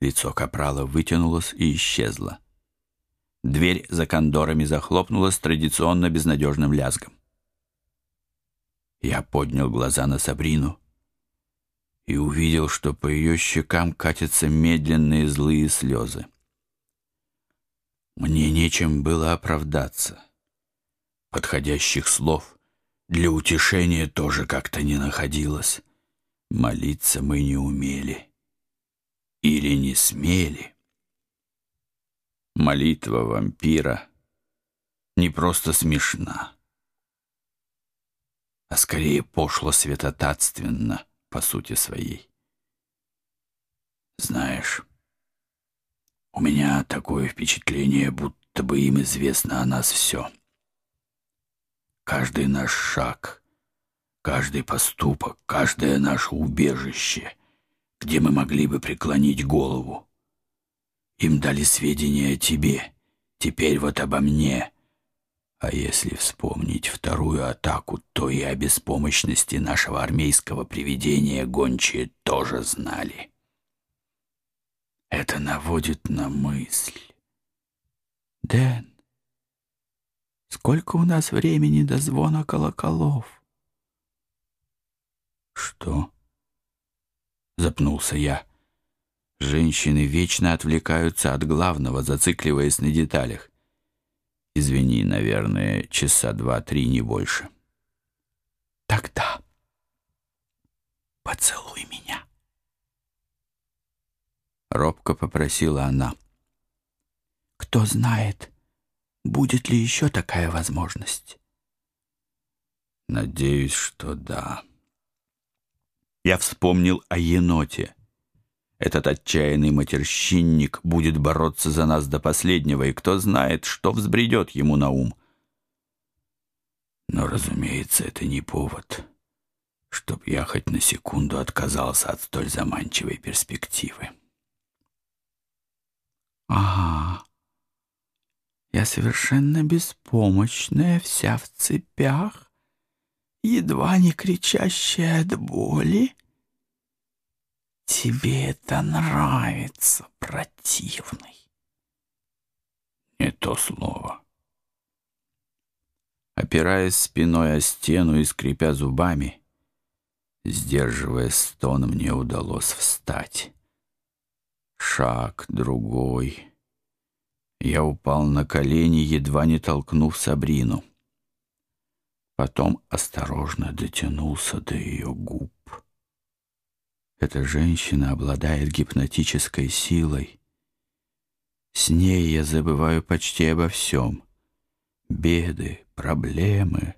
Лицо капрала вытянулось и исчезло. Дверь за кондорами захлопнулась традиционно безнадежным лязгом. Я поднял глаза на Сабрину и увидел, что по ее щекам катятся медленные злые слезы. Мне нечем было оправдаться. Подходящих слов для утешения тоже как-то не находилось. Молиться мы не умели. Или не смели. Молитва вампира не просто смешна, а скорее пошло святотатственно по сути своей. Знаешь, у меня такое впечатление, будто бы им известно о нас все. Каждый наш шаг, каждый поступок, каждое наше убежище, где мы могли бы преклонить голову. Им дали сведения о тебе, теперь вот обо мне. А если вспомнить вторую атаку, то и о беспомощности нашего армейского привидения гончие тоже знали. Это наводит на мысль. Дэн, сколько у нас времени до звона колоколов? Что? Запнулся я. Женщины вечно отвлекаются от главного, зацикливаясь на деталях. Извини, наверное, часа два-три, не больше. Тогда поцелуй меня. Робко попросила она. Кто знает, будет ли еще такая возможность? Надеюсь, что да. Я вспомнил о еноте. Этот отчаянный матерщинник будет бороться за нас до последнего, и кто знает, что взбредет ему на ум. Но, разумеется, это не повод, чтоб я хоть на секунду отказался от столь заманчивой перспективы. Ага, я совершенно беспомощная, вся в цепях, едва не кричащая от боли. Тебе это нравится, противный. Не то слово. Опираясь спиной о стену и скрипя зубами, сдерживая стон, мне удалось встать. Шаг, другой. Я упал на колени, едва не толкнув Сабрину. Потом осторожно дотянулся до ее губ. Эта женщина обладает гипнотической силой. С ней я забываю почти обо всем. Беды, проблемы,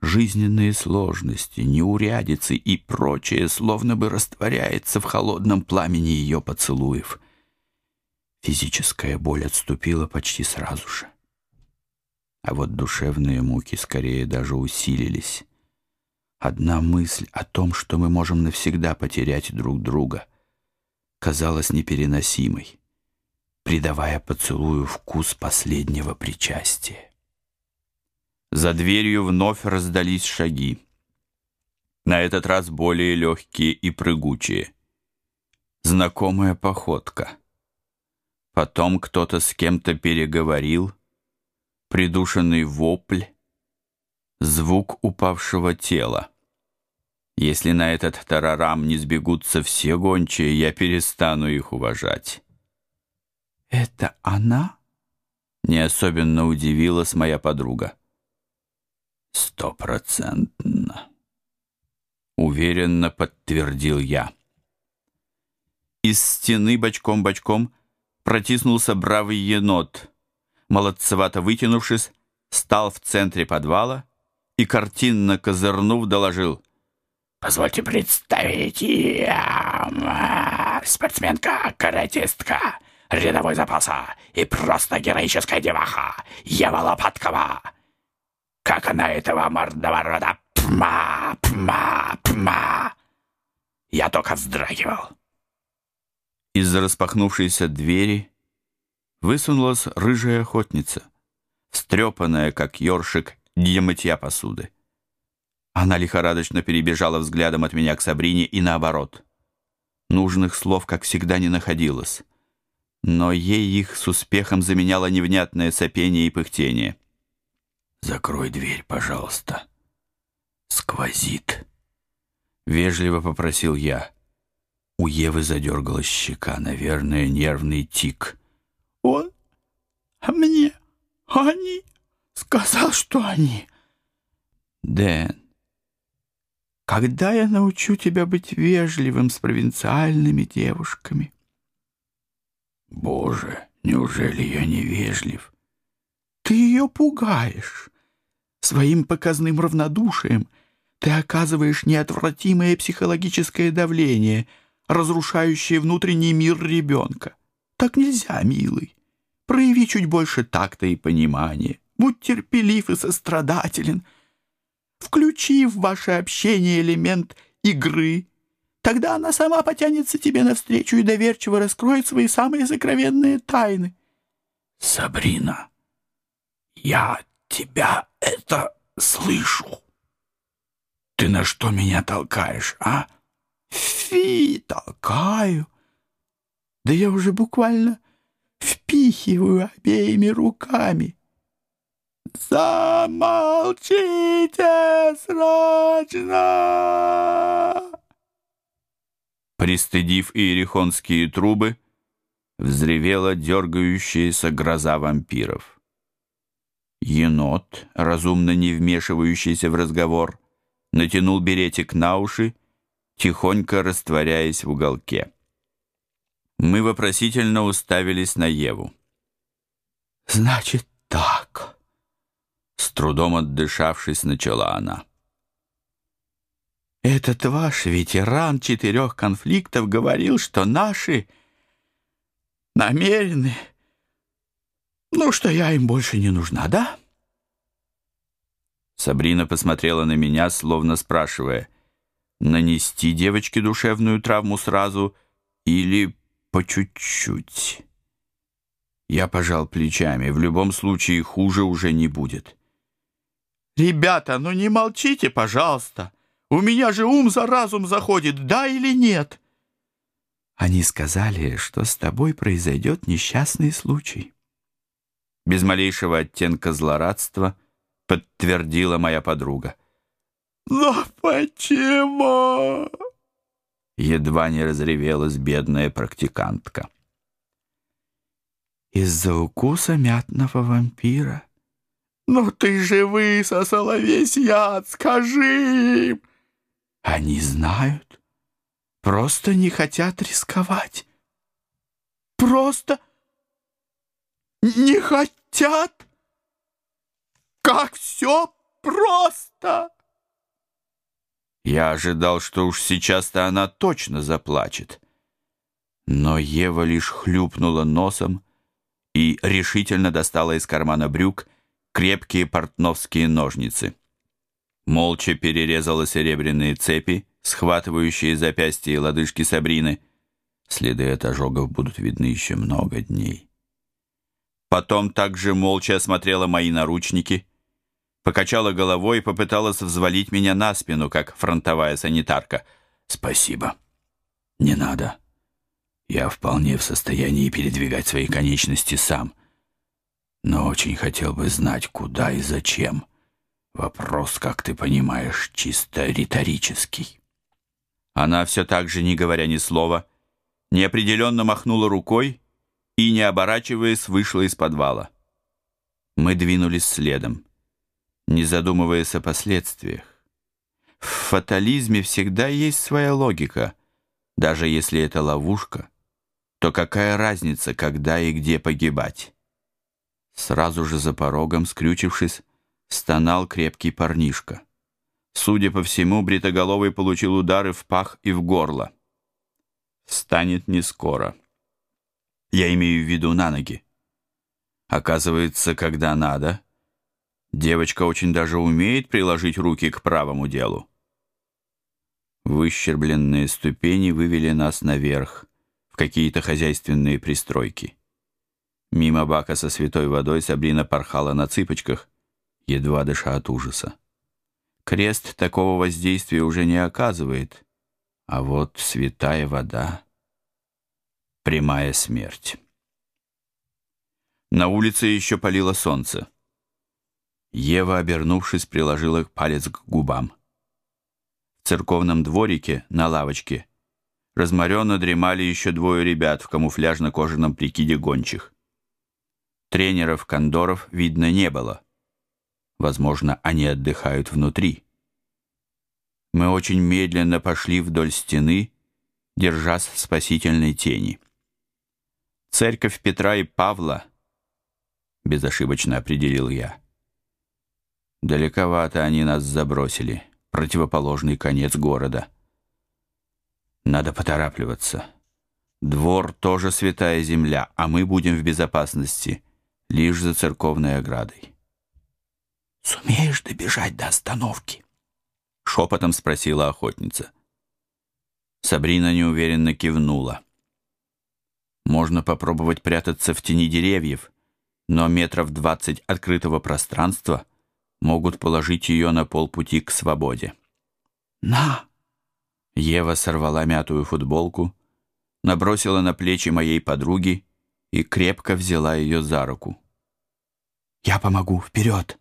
жизненные сложности, неурядицы и прочее словно бы растворяется в холодном пламени ее поцелуев. Физическая боль отступила почти сразу же. А вот душевные муки скорее даже усилились. Одна мысль о том, что мы можем навсегда потерять друг друга, казалась непереносимой, придавая поцелую вкус последнего причастия. За дверью вновь раздались шаги. На этот раз более легкие и прыгучие. Знакомая походка. Потом кто-то с кем-то переговорил, придушенный вопль, звук упавшего тела. Если на этот тарарам не сбегутся все гончие, я перестану их уважать. «Это она?» — не особенно удивилась моя подруга. «Стопроцентно», — уверенно подтвердил я. Из стены бочком-бочком протиснулся бравый енот. Молодцевато вытянувшись, стал в центре подвала и, картинно козырнув, доложил. «Позвольте представить, я спортсменка, каратистка, рядовой запаса и просто героическая деваха Ева Лопаткова. Как она этого мордоворота? Пма, пма, пма!» Я только вздрагивал. Из-за распахнувшейся двери высунулась рыжая охотница, встрепанная, как ёршик, для мытья посуды. Она лихорадочно перебежала взглядом от меня к Сабрине и наоборот. Нужных слов, как всегда, не находилось. но ей их с успехом заменяло невнятное сопение и пыхтение. «Закрой дверь, пожалуйста. Сквозит», — вежливо попросил я. У Евы задергалась щека, наверное, нервный тик. «Он мне, они, сказал, что они...» «Дэн, когда я научу тебя быть вежливым с провинциальными девушками?» «Боже, неужели я невежлив?» «Ты ее пугаешь. Своим показным равнодушием ты оказываешь неотвратимое психологическое давление, разрушающее внутренний мир ребенка. Так нельзя, милый. Прояви чуть больше такта и понимания. Будь терпелив и сострадателен. Включи в ваше общение элемент игры — Тогда она сама потянется тебе навстречу и доверчиво раскроет свои самые сокровенные тайны. Сабрина, я тебя это слышу. Ты на что меня толкаешь, а? Фи, толкаю. Да я уже буквально впихиваю обеими руками. Замолчите срочно! Пристыдив иерихонские трубы, взревела дергающаяся гроза вампиров. Енот, разумно не вмешивающийся в разговор, натянул беретик на уши, тихонько растворяясь в уголке. Мы вопросительно уставились на Еву. «Значит так», — с трудом отдышавшись, начала она. Этот ваш ветеран четырех конфликтов говорил, что наши намерены, ну, что я им больше не нужна, да? Сабрина посмотрела на меня, словно спрашивая, нанести девочке душевную травму сразу или по чуть-чуть. Я пожал плечами. В любом случае хуже уже не будет. «Ребята, ну не молчите, пожалуйста!» У меня же ум за разум заходит, да или нет?» Они сказали, что с тобой произойдет несчастный случай. Без малейшего оттенка злорадства подтвердила моя подруга. «Но почему?» Едва не разревелась бедная практикантка. «Из-за укуса мятного вампира». «Ну ты же высосала весь яд, скажи им!» Они знают, просто не хотят рисковать. Просто не хотят. Как все просто! Я ожидал, что уж сейчас-то она точно заплачет. Но Ева лишь хлюпнула носом и решительно достала из кармана брюк крепкие портновские ножницы молча перерезала серебряные цепи, схватывающие запястья и лодыжки Сабрины. Следы от ожогов будут видны еще много дней. Потом также молча осмотрела мои наручники, покачала головой и попыталась взвалить меня на спину, как фронтовая санитарка. «Спасибо. Не надо. Я вполне в состоянии передвигать свои конечности сам, но очень хотел бы знать, куда и зачем». Вопрос, как ты понимаешь, чисто риторический. Она все так же, не говоря ни слова, неопределенно махнула рукой и, не оборачиваясь, вышла из подвала. Мы двинулись следом, не задумываясь о последствиях. В фатализме всегда есть своя логика. Даже если это ловушка, то какая разница, когда и где погибать? Сразу же за порогом, скрючившись, стонал крепкий парнишка. Судя по всему, бритоголовый получил удары в пах и в горло. Станет не скоро. Я имею в виду на ноги. Оказывается, когда надо, девочка очень даже умеет приложить руки к правому делу. Выщербленные ступени вывели нас наверх, в какие-то хозяйственные пристройки. Мимо бака со святой водой Сабрина порхала на цыпочках, едва дыша от ужаса. Крест такого воздействия уже не оказывает, а вот святая вода — прямая смерть. На улице еще палило солнце. Ева, обернувшись, приложила палец к губам. В церковном дворике на лавочке разморенно дремали еще двое ребят в камуфляжно-кожаном прикиде гончих. Тренеров-кондоров видно не было. Возможно, они отдыхают внутри. Мы очень медленно пошли вдоль стены, держась в спасительной тени. Церковь Петра и Павла, безошибочно определил я. Далековато они нас забросили, противоположный конец города. Надо поторапливаться. Двор тоже святая земля, а мы будем в безопасности лишь за церковной оградой. «Сумеешь добежать до остановки?» — шепотом спросила охотница. Сабрина неуверенно кивнула. Можно попробовать прятаться в тени деревьев, но метров двадцать открытого пространства могут положить ее на полпути к свободе. «На!» Ева сорвала мятую футболку, набросила на плечи моей подруги и крепко взяла ее за руку. «Я помогу, вперед!»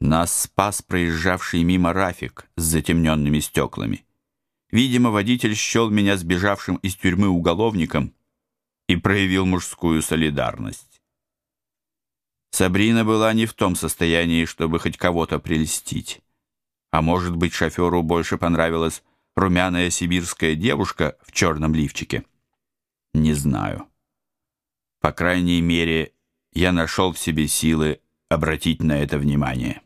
Нас спас проезжавший мимо Рафик с затемненными стеклами. Видимо, водитель счел меня сбежавшим из тюрьмы уголовником и проявил мужскую солидарность. Сабрина была не в том состоянии, чтобы хоть кого-то прельстить. А может быть, шоферу больше понравилась румяная сибирская девушка в черном лифчике? Не знаю. По крайней мере, я нашел в себе силы обратить на это внимание.